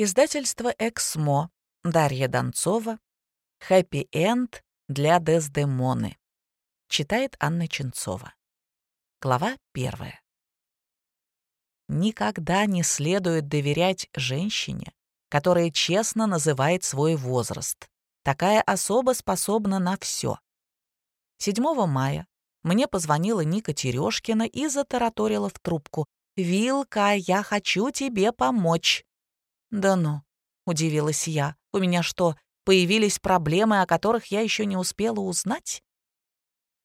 Издательство «Эксмо». Дарья Донцова. «Хэппи-энд для Дездемоны». Читает Анна Ченцова. Глава первая. Никогда не следует доверять женщине, которая честно называет свой возраст. Такая особа способна на все. 7 мая мне позвонила Ника Терешкина и затараторила в трубку. «Вилка, я хочу тебе помочь». «Да ну», — удивилась я, — «у меня что, появились проблемы, о которых я еще не успела узнать?»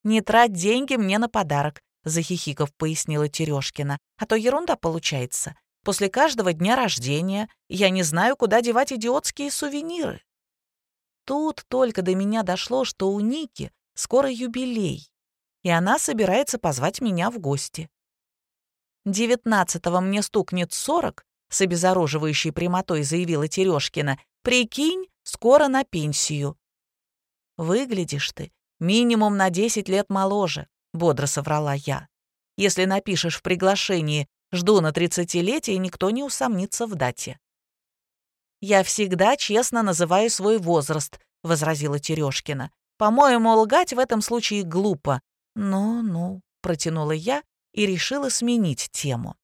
«Не трать деньги мне на подарок», — захихиков пояснила Терешкина, «а то ерунда получается. После каждого дня рождения я не знаю, куда девать идиотские сувениры». Тут только до меня дошло, что у Ники скоро юбилей, и она собирается позвать меня в гости. Девятнадцатого мне стукнет сорок, с обезоруживающей прямотой заявила Терешкина. «Прикинь, скоро на пенсию». «Выглядишь ты минимум на десять лет моложе», — бодро соврала я. «Если напишешь в приглашении «Жду на тридцатилетие», никто не усомнится в дате». «Я всегда честно называю свой возраст», — возразила Терешкина. «По-моему, лгать в этом случае глупо». «Ну-ну», — протянула я и решила сменить тему.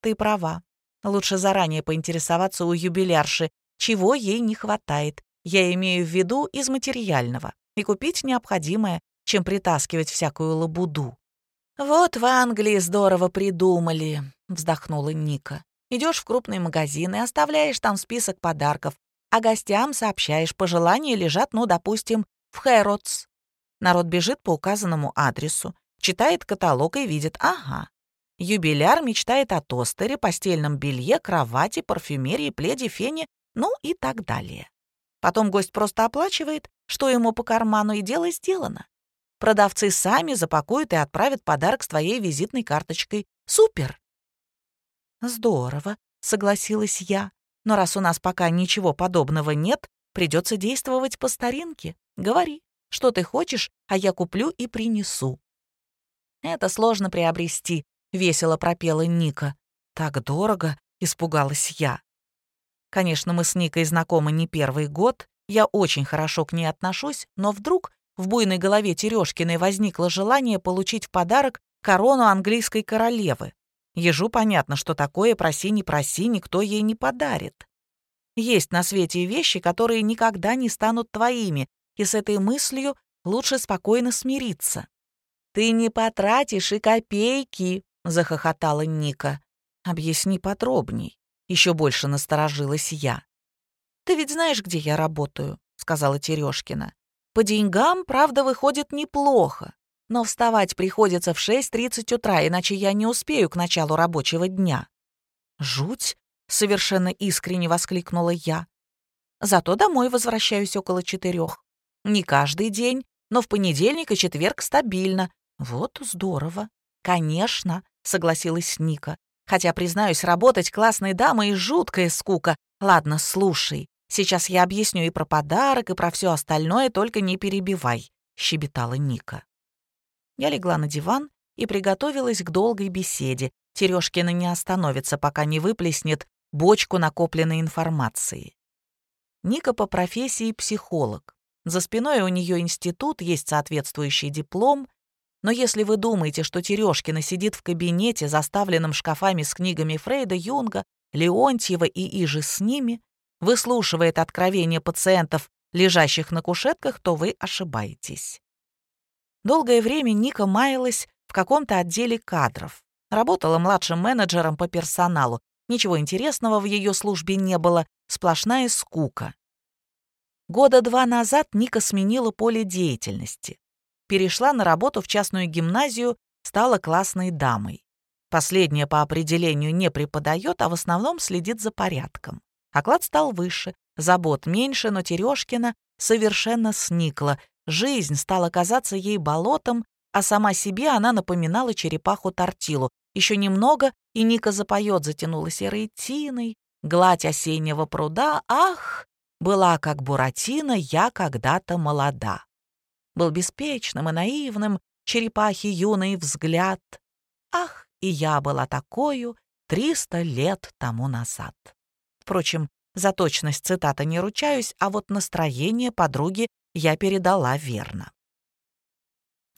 «Ты права. Лучше заранее поинтересоваться у юбилярши, чего ей не хватает. Я имею в виду из материального. И купить необходимое, чем притаскивать всякую лабуду. «Вот в Англии здорово придумали», — вздохнула Ника. Идешь в крупный магазин и оставляешь там список подарков, а гостям сообщаешь, пожелания лежат, ну, допустим, в Хэротс. Народ бежит по указанному адресу, читает каталог и видит, ага, Юбиляр мечтает о тостере, постельном белье, кровати, парфюмерии, пледе, фене, ну и так далее. Потом гость просто оплачивает, что ему по карману, и дело сделано. Продавцы сами запакуют и отправят подарок с твоей визитной карточкой. Супер! Здорово, согласилась я. Но раз у нас пока ничего подобного нет, придется действовать по старинке. Говори, что ты хочешь, а я куплю и принесу. Это сложно приобрести, — весело пропела Ника. «Так дорого!» — испугалась я. Конечно, мы с Никой знакомы не первый год, я очень хорошо к ней отношусь, но вдруг в буйной голове Терешкиной возникло желание получить в подарок корону английской королевы. Ежу понятно, что такое проси не проси, никто ей не подарит. Есть на свете вещи, которые никогда не станут твоими, и с этой мыслью лучше спокойно смириться. «Ты не потратишь и копейки», — захохотала Ника. «Объясни подробней». Еще больше насторожилась я. «Ты ведь знаешь, где я работаю», — сказала Терешкина. «По деньгам, правда, выходит неплохо, но вставать приходится в 6.30 утра, иначе я не успею к началу рабочего дня». «Жуть!» — совершенно искренне воскликнула я. «Зато домой возвращаюсь около четырех. Не каждый день, но в понедельник и четверг стабильно. Вот здорово. Конечно, — согласилась Ника. «Хотя, признаюсь, работать классной дамой жуткая скука. Ладно, слушай. Сейчас я объясню и про подарок, и про все остальное, только не перебивай», — щебетала Ника. Я легла на диван и приготовилась к долгой беседе. Терешкина не остановится, пока не выплеснет бочку накопленной информации. Ника по профессии психолог. За спиной у нее институт, есть соответствующий диплом, но если вы думаете, что Терешкина сидит в кабинете, заставленном шкафами с книгами Фрейда, Юнга, Леонтьева и иже с ними, выслушивает откровения пациентов, лежащих на кушетках, то вы ошибаетесь. Долгое время Ника маялась в каком-то отделе кадров. Работала младшим менеджером по персоналу. Ничего интересного в ее службе не было, сплошная скука. Года два назад Ника сменила поле деятельности перешла на работу в частную гимназию, стала классной дамой. Последняя по определению не преподает, а в основном следит за порядком. Оклад стал выше, забот меньше, но Терешкина совершенно сникла. Жизнь стала казаться ей болотом, а сама себе она напоминала черепаху-тортилу. Еще немного, и Ника запоет, затянула серой тиной, гладь осеннего пруда. Ах, была как Буратино, я когда-то молода был беспечным и наивным, черепахи юный взгляд. Ах, и я была такою триста лет тому назад. Впрочем, За точность цитата не ручаюсь, а вот настроение подруги я передала верно.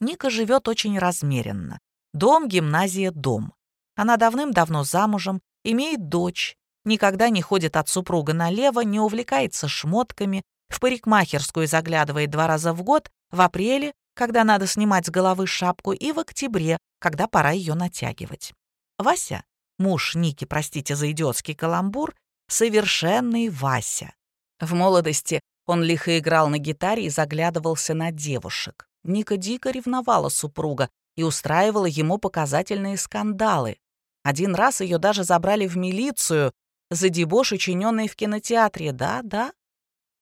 Ника живет очень размеренно. Дом, гимназия, дом. Она давным-давно замужем, имеет дочь, никогда не ходит от супруга налево, не увлекается шмотками, в парикмахерскую заглядывает два раза в год, в апреле, когда надо снимать с головы шапку, и в октябре, когда пора ее натягивать. Вася, муж Ники, простите за идиотский каламбур, совершенный Вася. В молодости он лихо играл на гитаре и заглядывался на девушек. Ника дико ревновала супруга и устраивала ему показательные скандалы. Один раз ее даже забрали в милицию за дебош, учиненный в кинотеатре. Да-да.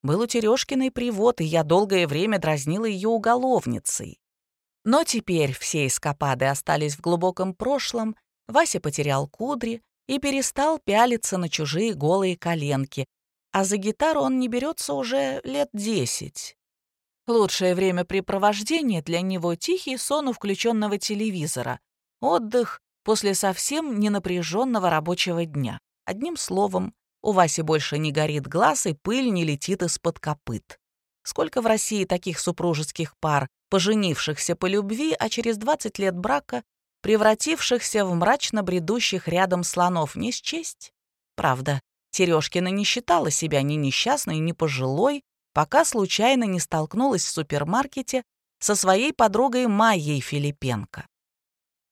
Был у Терешкиной привод, и я долгое время дразнила ее уголовницей. Но теперь все эскапады остались в глубоком прошлом, Вася потерял кудри и перестал пялиться на чужие голые коленки, а за гитару он не берется уже лет десять. Лучшее времяпрепровождение для него — тихий сон у включенного телевизора, отдых после совсем ненапряженного рабочего дня. Одним словом, у Васи больше не горит глаз и пыль не летит из-под копыт. Сколько в России таких супружеских пар, поженившихся по любви, а через 20 лет брака превратившихся в мрачно бредущих рядом слонов, не счесть? Правда, Сережкина не считала себя ни несчастной, ни пожилой, пока случайно не столкнулась в супермаркете со своей подругой Майей Филипенко.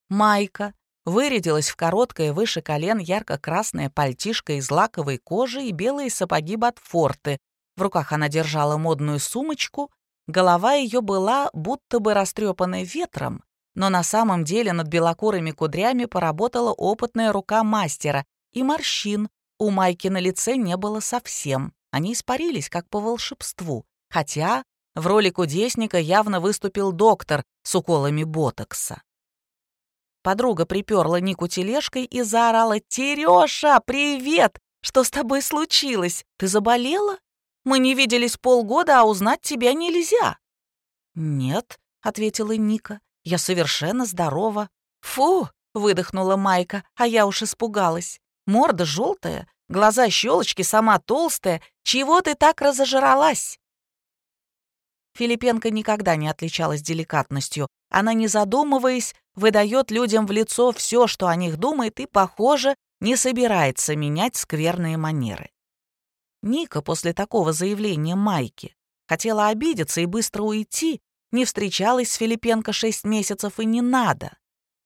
Майка вырядилась в короткое выше колен ярко-красное пальтишко из лаковой кожи и белые сапоги Батфорты. В руках она держала модную сумочку, голова ее была будто бы растрепанной ветром, но на самом деле над белокурыми кудрями поработала опытная рука мастера, и морщин у Майки на лице не было совсем. Они испарились, как по волшебству. Хотя в роли кудесника явно выступил доктор с уколами ботокса. Подруга приперла Нику тележкой и заорала «Тереша, привет! Что с тобой случилось? Ты заболела? Мы не виделись полгода, а узнать тебя нельзя». «Нет», — ответила Ника, — «я совершенно здорова». «Фу!» — выдохнула Майка, а я уж испугалась. Морда желтая, глаза щелочки, сама толстая. Чего ты так разожралась?» Филипенко никогда не отличалась деликатностью. Она, не задумываясь, выдает людям в лицо все, что о них думает, и, похоже, не собирается менять скверные манеры. Ника после такого заявления Майки хотела обидеться и быстро уйти, не встречалась с Филипенко шесть месяцев и не надо.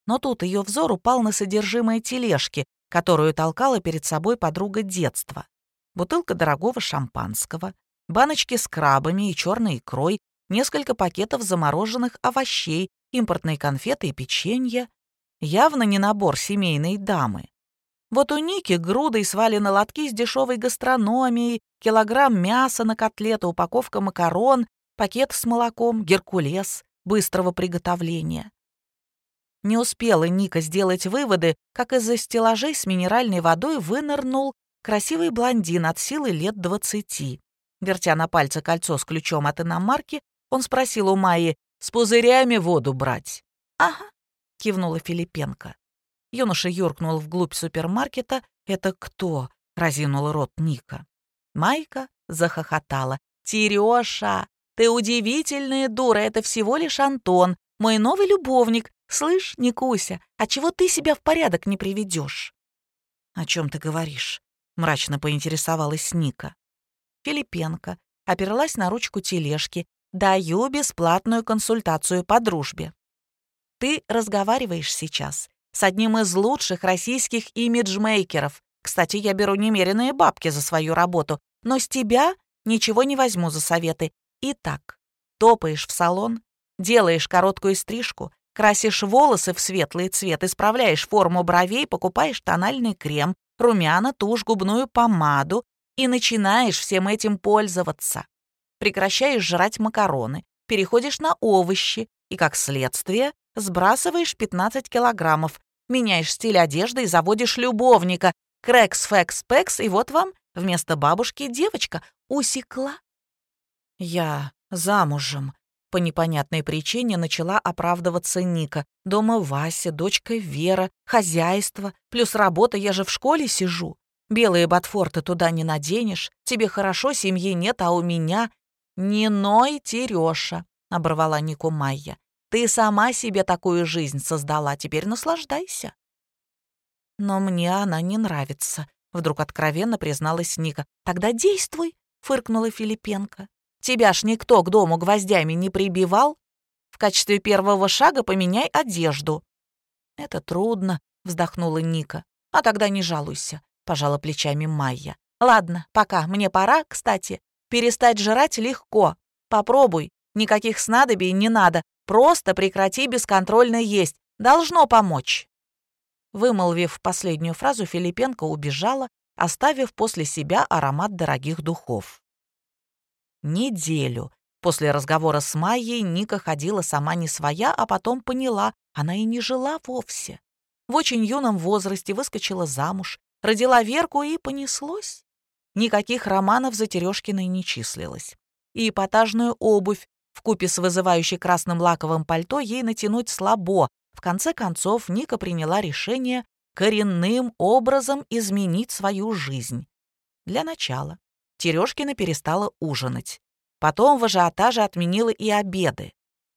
Но тут ее взор упал на содержимое тележки, которую толкала перед собой подруга детства. Бутылка дорогого шампанского, баночки с крабами и черной икрой, несколько пакетов замороженных овощей, импортные конфеты и печенье. Явно не набор семейной дамы. Вот у Ники грудой свалены лотки с дешевой гастрономией, килограмм мяса на котлету, упаковка макарон, пакет с молоком, геркулес быстрого приготовления. Не успела Ника сделать выводы, как из-за стеллажей с минеральной водой вынырнул красивый блондин от силы лет двадцати. Вертя на пальце кольцо с ключом от иномарки, он спросил у Майи, «С пузырями воду брать?» «Ага», — кивнула Филипенко. Юноша юркнул вглубь супермаркета. «Это кто?» — разинула рот Ника. Майка захохотала. «Тереша, ты удивительная дура, это всего лишь Антон, мой новый любовник. Слышь, Никуся, а чего ты себя в порядок не приведешь? «О чем ты говоришь?» — мрачно поинтересовалась Ника. Филипенко оперлась на ручку тележки. «Даю бесплатную консультацию по дружбе». «Ты разговариваешь сейчас с одним из лучших российских имиджмейкеров. Кстати, я беру немеренные бабки за свою работу, но с тебя ничего не возьму за советы. Итак, топаешь в салон, делаешь короткую стрижку, красишь волосы в светлый цвет, исправляешь форму бровей, покупаешь тональный крем, румяна, тушь, губную помаду, и начинаешь всем этим пользоваться. Прекращаешь жрать макароны, переходишь на овощи и, как следствие, сбрасываешь 15 килограммов, меняешь стиль одежды и заводишь любовника. Крэкс, фэкс, пэкс, и вот вам вместо бабушки девочка усекла. Я замужем. По непонятной причине начала оправдываться Ника. Дома Вася, дочка Вера, хозяйство, плюс работа, я же в школе сижу. Белые ботфорты туда не наденешь. Тебе хорошо, семьи нет, а у меня... Не ной, Тереша, оборвала Нику Майя. Ты сама себе такую жизнь создала, теперь наслаждайся. Но мне она не нравится, вдруг откровенно призналась Ника. Тогда действуй, фыркнула Филипенко. Тебя ж никто к дому гвоздями не прибивал. В качестве первого шага поменяй одежду. Это трудно, вздохнула Ника. А тогда не жалуйся, пожала плечами Майя. Ладно, пока, мне пора, кстати. Перестать жрать легко. Попробуй. Никаких снадобий не надо. Просто прекрати бесконтрольно есть. Должно помочь». Вымолвив последнюю фразу, Филипенко убежала, оставив после себя аромат дорогих духов. Неделю после разговора с Майей Ника ходила сама не своя, а потом поняла, она и не жила вовсе. В очень юном возрасте выскочила замуж, родила Верку и понеслось. Никаких романов за Терешкиной не числилось. И эпатажную обувь в купе с вызывающей красным лаковым пальто ей натянуть слабо. В конце концов, Ника приняла решение коренным образом изменить свою жизнь. Для начала Терешкина перестала ужинать. Потом в ажиотаже отменила и обеды.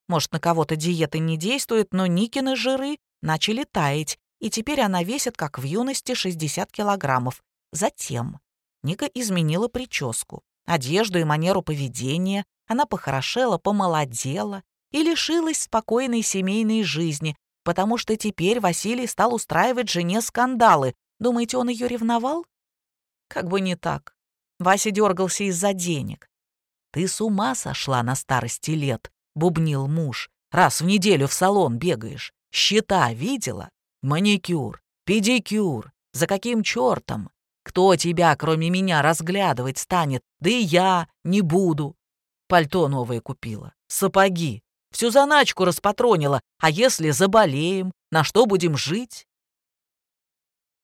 Может, на кого-то диеты не действуют, но Никины жиры начали таять, и теперь она весит, как в юности, 60 килограммов. Затем Ника изменила прическу, одежду и манеру поведения, она похорошела, помолодела и лишилась спокойной семейной жизни, потому что теперь Василий стал устраивать жене скандалы. Думаете, он ее ревновал? Как бы не так. Вася дергался из-за денег. «Ты с ума сошла на старости лет», — бубнил муж. «Раз в неделю в салон бегаешь. Счета видела? Маникюр, педикюр. За каким чертом? Кто тебя, кроме меня, разглядывать станет? Да и я не буду. Пальто новое купила, сапоги. Всю заначку распатронила. А если заболеем, на что будем жить?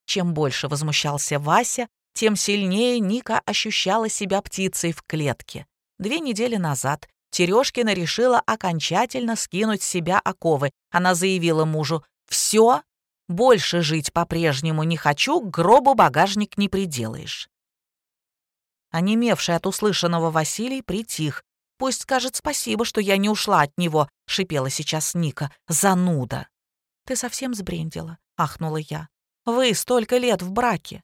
Чем больше возмущался Вася, тем сильнее Ника ощущала себя птицей в клетке. Две недели назад Терешкина решила окончательно скинуть с себя оковы. Она заявила мужу «Все, больше жить по-прежнему не хочу, к гробу багажник не приделаешь». Онемевший от услышанного Василий притих, Пусть скажет спасибо, что я не ушла от него», — шипела сейчас Ника. «Зануда!» «Ты совсем сбрендила», — ахнула я. «Вы столько лет в браке.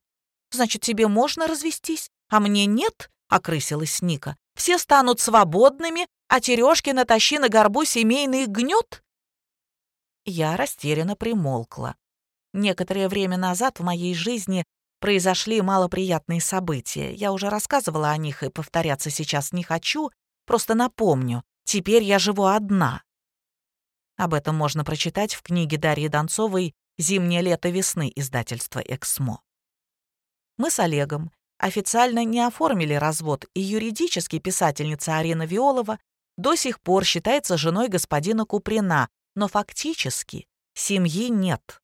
Значит, тебе можно развестись, а мне нет?» — окрысилась Ника. «Все станут свободными, а Терешки натащи на горбу семейный гнет?» Я растерянно примолкла. Некоторое время назад в моей жизни произошли малоприятные события. Я уже рассказывала о них и повторяться сейчас не хочу, Просто напомню, теперь я живу одна. Об этом можно прочитать в книге Дарьи Донцовой «Зимнее лето весны» издательства «Эксмо». Мы с Олегом официально не оформили развод, и юридически писательница Арина Виолова до сих пор считается женой господина Куприна, но фактически семьи нет.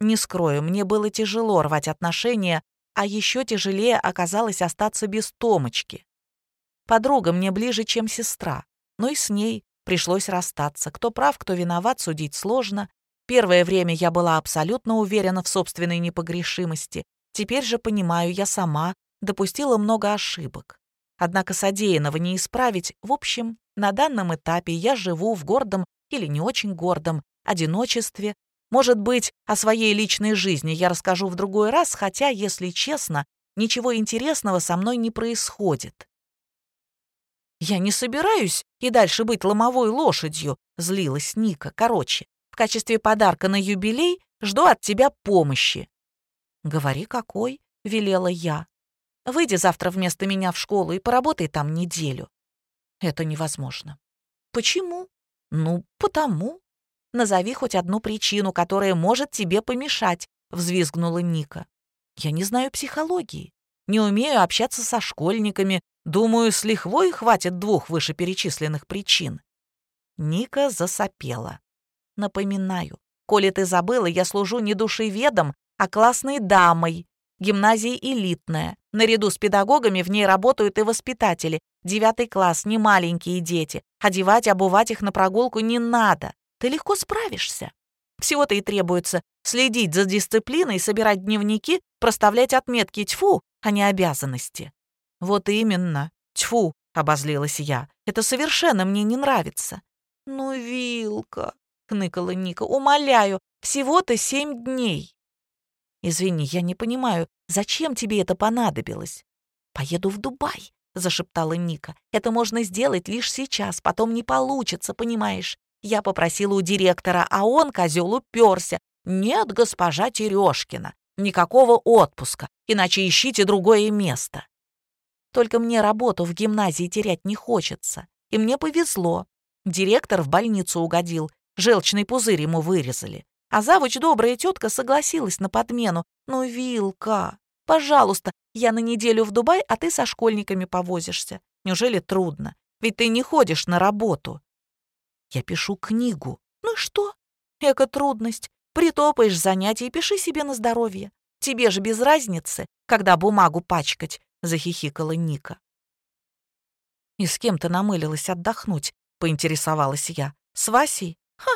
Не скрою, мне было тяжело рвать отношения, а еще тяжелее оказалось остаться без Томочки. Подруга мне ближе, чем сестра, но и с ней пришлось расстаться. Кто прав, кто виноват, судить сложно. Первое время я была абсолютно уверена в собственной непогрешимости. Теперь же понимаю, я сама допустила много ошибок. Однако содеянного не исправить. В общем, на данном этапе я живу в гордом или не очень гордом одиночестве. Может быть, о своей личной жизни я расскажу в другой раз, хотя, если честно, ничего интересного со мной не происходит. «Я не собираюсь и дальше быть ломовой лошадью», — злилась Ника. «Короче, в качестве подарка на юбилей жду от тебя помощи». «Говори, какой?» — велела я. «Выйди завтра вместо меня в школу и поработай там неделю». «Это невозможно». «Почему?» «Ну, потому». «Назови хоть одну причину, которая может тебе помешать», — взвизгнула Ника. «Я не знаю психологии, не умею общаться со школьниками, Думаю, с лихвой хватит двух вышеперечисленных причин. Ника засопела. Напоминаю, коли ты забыла, я служу не душеведом, а классной дамой. Гимназия элитная. Наряду с педагогами в ней работают и воспитатели. Девятый класс, не маленькие дети. Одевать, обувать их на прогулку не надо. Ты легко справишься. Всего-то и требуется следить за дисциплиной, собирать дневники, проставлять отметки тьфу, а не обязанности. Вот именно, тьфу, обозлилась я. Это совершенно мне не нравится. Ну, Вилка, хныкала Ника, умоляю, всего-то семь дней. Извини, я не понимаю, зачем тебе это понадобилось? Поеду в Дубай, зашептала Ника. Это можно сделать лишь сейчас, потом не получится, понимаешь? Я попросила у директора, а он, козел, уперся. Нет, госпожа Терешкина, никакого отпуска, иначе ищите другое место. Только мне работу в гимназии терять не хочется. И мне повезло. Директор в больницу угодил, желчный пузырь ему вырезали. А завуч добрая тетка согласилась на подмену. Ну, Вилка, пожалуйста, я на неделю в Дубай, а ты со школьниками повозишься. Неужели трудно? Ведь ты не ходишь на работу. Я пишу книгу. Ну что? Эка трудность. Притопаешь занятия и пиши себе на здоровье. Тебе же без разницы, когда бумагу пачкать, захихикала Ника. И с кем ты намылилась отдохнуть? Поинтересовалась я. С Васей? Ха,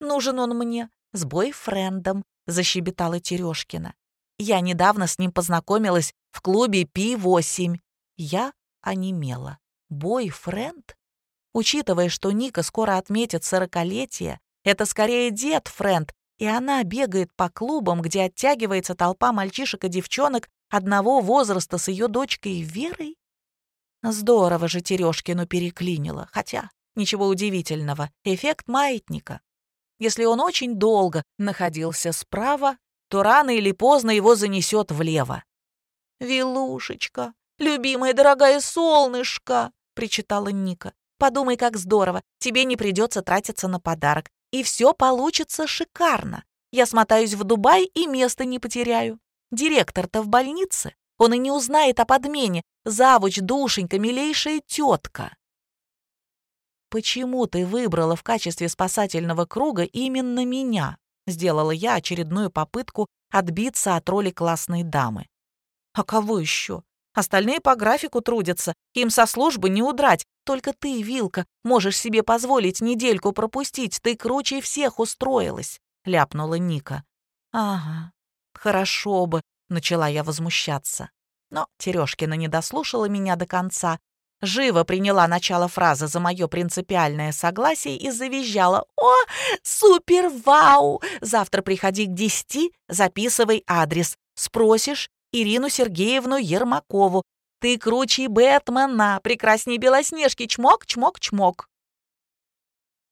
нужен он мне. С бойфрендом, защебетала Терешкина. Я недавно с ним познакомилась в клубе Пи-8. Я онемела. Бойфренд? Учитывая, что Ника скоро отметит сорокалетие, это скорее дед Френд, и она бегает по клубам, где оттягивается толпа мальчишек и девчонок одного возраста с ее дочкой Верой? Здорово же Терешкину переклинило, хотя ничего удивительного, эффект маятника. Если он очень долго находился справа, то рано или поздно его занесет влево. «Вилушечка, любимое дорогое солнышко!» — причитала Ника. «Подумай, как здорово, тебе не придется тратиться на подарок, и все получится шикарно. Я смотаюсь в Дубай и места не потеряю. Директор-то в больнице, он и не узнает о подмене. Завуч, душенька, милейшая тетка». «Почему ты выбрала в качестве спасательного круга именно меня?» Сделала я очередную попытку отбиться от роли классной дамы. «А кого еще? Остальные по графику трудятся, им со службы не удрать. Только ты, Вилка, можешь себе позволить недельку пропустить, ты круче всех устроилась», — ляпнула Ника. «Ага, хорошо бы», — начала я возмущаться. Но Терешкина не дослушала меня до конца живо приняла начало фразы за мое принципиальное согласие и завизжала. «О, супер-вау! Завтра приходи к десяти, записывай адрес. Спросишь Ирину Сергеевну Ермакову. Ты круче Бэтмена, прекрасней Белоснежки. Чмок, чмок, чмок».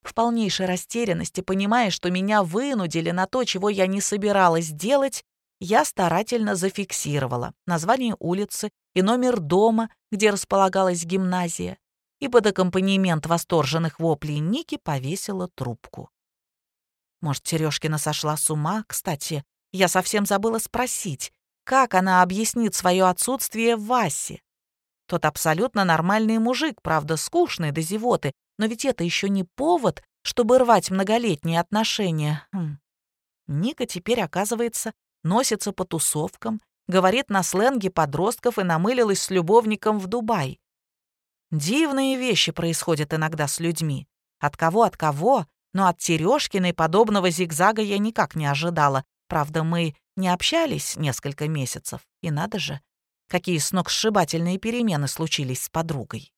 В полнейшей растерянности, понимая, что меня вынудили на то, чего я не собиралась делать, я старательно зафиксировала название улицы и номер дома, где располагалась гимназия, и под аккомпанемент восторженных воплей Ники повесила трубку. Может, Сережкина сошла с ума? Кстати, я совсем забыла спросить, как она объяснит свое отсутствие в Васе? Тот абсолютно нормальный мужик, правда, скучный до зевоты, но ведь это еще не повод, чтобы рвать многолетние отношения. Хм. Ника теперь, оказывается, носится по тусовкам, говорит на сленге подростков и намылилась с любовником в Дубай. Дивные вещи происходят иногда с людьми. От кого, от кого, но от Терешкиной подобного зигзага я никак не ожидала. Правда, мы не общались несколько месяцев, и надо же, какие сногсшибательные перемены случились с подругой.